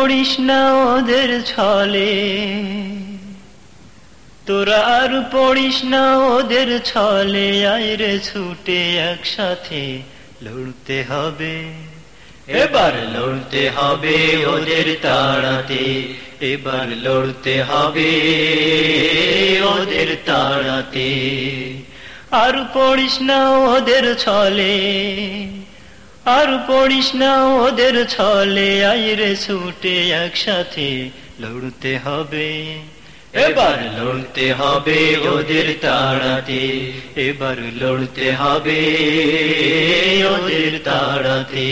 পড়িস না ওদের ছলে। তোরা আর পড়িস না ওদের ছলে। আইরে ছুটে একসাথে লড়তে হবে। এবার লড়তে হবে ওদের তাড়াতে। এবার লড়তে হবে ওদের তাড়াতে। আর পড়িস না ওদের ছলে। আর পড়িস না ওদের ছলে আইরে ছুটে একসাথে লড়তে হবে। এবার লড়তে হবে ওদের তাড়াতে, এবার লড়তে হবে ওদের তাড়াতে।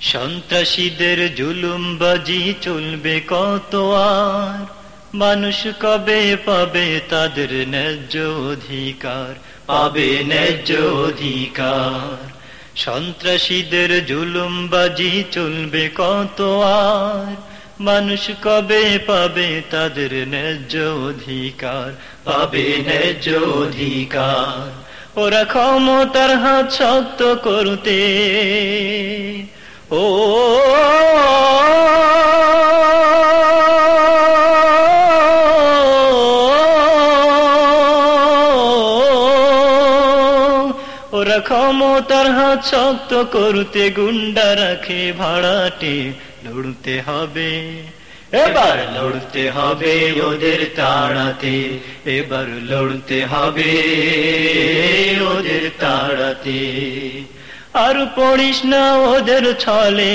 সন্ত্রাসীদের জুলুমবাজি চলবে কত আর মানুষ কবে পাবে তাদের ন্যায্য অধিকার? পাবে ন্যায্য অধিকার। সন্ত্রাসীদের জুলুমবাজি চলবে কত আর? মানুষ কবে পাবে তাদের ন্যায্য অধিকার? পাবে ন্যায্য অধিকার। ওরা ক্ষমতার হাত শক্ত করতে। ও ক্ষমতার হাত শক্ত করতে গুন্ডা রাখে ভাড়াটে, লড়তে হবে। এবার লড়তে হবে ওদের তাড়াতে, এবার লড়তে হবে ওদের তাড়াতে। আর পড়িস না ওদের ছলে,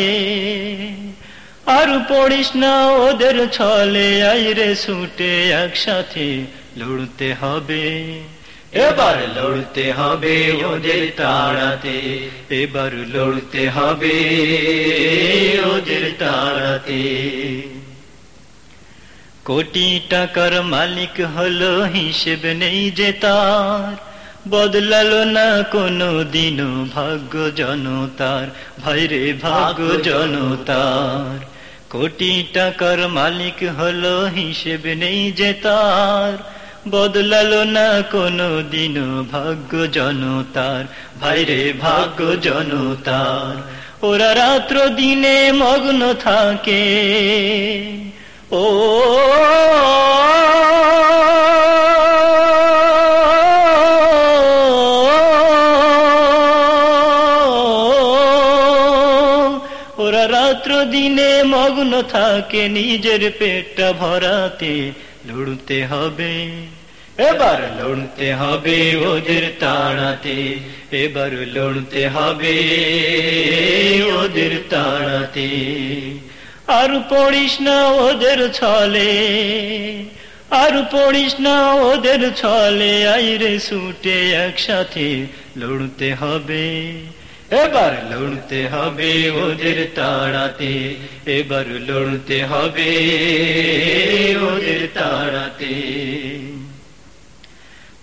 আর পড়িস না ওদের ছলে, আইরে ছুটে একসাথে লড়তে হবে। এবার লড়তে হবে ওদের তাড়াতে এবার লড়তে হবে ওদের তাড়াতে। কোটি টাকার মালিক হলো হিসেব নেই যে তার। বদলালো না কোনো দিনও ভাগ্য জনতার ভাইরে ভাগ্য জনতার। কোটি টাকার মালিক হলো হিসেব নেই যে তার। বদলালো না কোনো দিনও ভাগ্য জনতার। ভাইরে ভাগ্য জনতার। ওরা রাত্র দিনে মগ্ন থাকে। ও, ওরা রাত্র দিনে মগ্ন থাকে। নিজের পেটটা ভরাতে লড়তে হবে। এবার লড়তে হবে ওদের তাড়াতে। এবার লড়তে হবে ওদের তাড়াতে। আর পড়িস না ওদের ছলে আর পড়িস না ওদের ছলে। আইরে ছুটে একসাথে লড়তে হবে। এবার লড়তে হবে ওদের তাড়াতে, এবার লড়তে হবে ওদের তাড়াতে।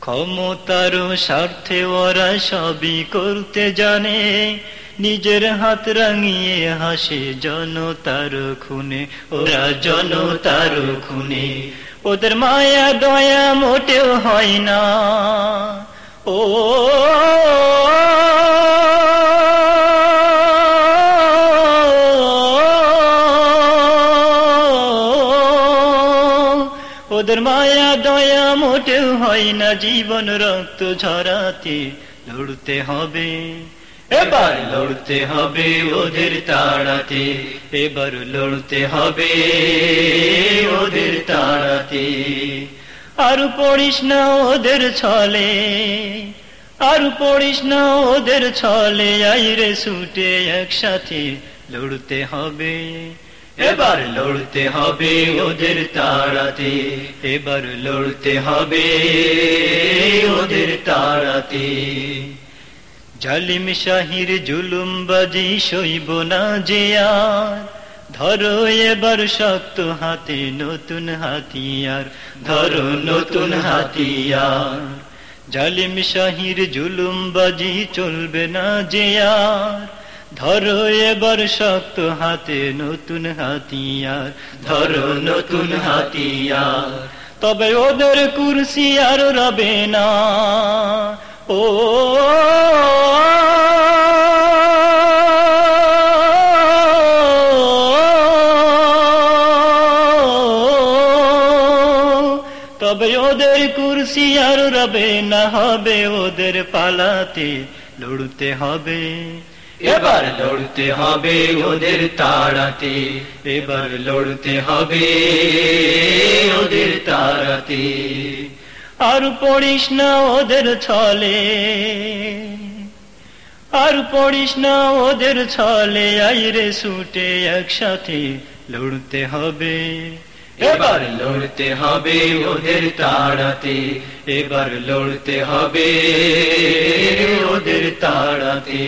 ক্ষমতার স্বার্থে ওরা সবই করতে জানে, নিজের হাত রাঙিয়ে হাসে জনতার খুনে, ওরা জনতার খুনে। ওদের মায়া দয়া মোটেও হয় না। ও ওদের মায়া, দয়া মোটেও হয় না জীবন, রক্ত ঝরাতে লড়তে হবে। এবার লড়তে হবে ওদের তাড়াতে, এবার লড়তে হবে ওদের তাড়াতে। আর পড়িস না ওদের ছলে, আর পড়িস না ওদের ছলে, আইরে ছুটে একসাথে লড়তে হবে। এবার লড়তে হবে ওদের তাড়াতে এবার লড়তে হবে ওদের তাড়াতে জালিম শাহির জুলুমবাজি সইব না যে ধরো এবার শক্ত হাতে নতুন হাতিয়ার, ধরো নতুন হাতিয়ার। জালিম শাহির জুলুমবাজি চলবে না যে ধরো এবার শক্ত হাতে নতুন হাতিয়ার, ধরো নতুন হাতিয়ার। তবে ওদের কুরসি আর রবে না। ও, তবে ওদের কুরসি আর রবে না হবে, ওদের পালাতে লড়তে হবে। এবার লড়তে হবে ওদের তাড়াতে এবার লড়তে হবে ওদের তাড়াতে আর পড়িস না ওদের ছলে, আর পড়িস না ওদের ছলে, আইরে ছুটে একসাথে লড়তে হবে। এবার লড়তে হবে ওদের তাড়াতে এবার লড়তে হবে ওদের তাড়াতে।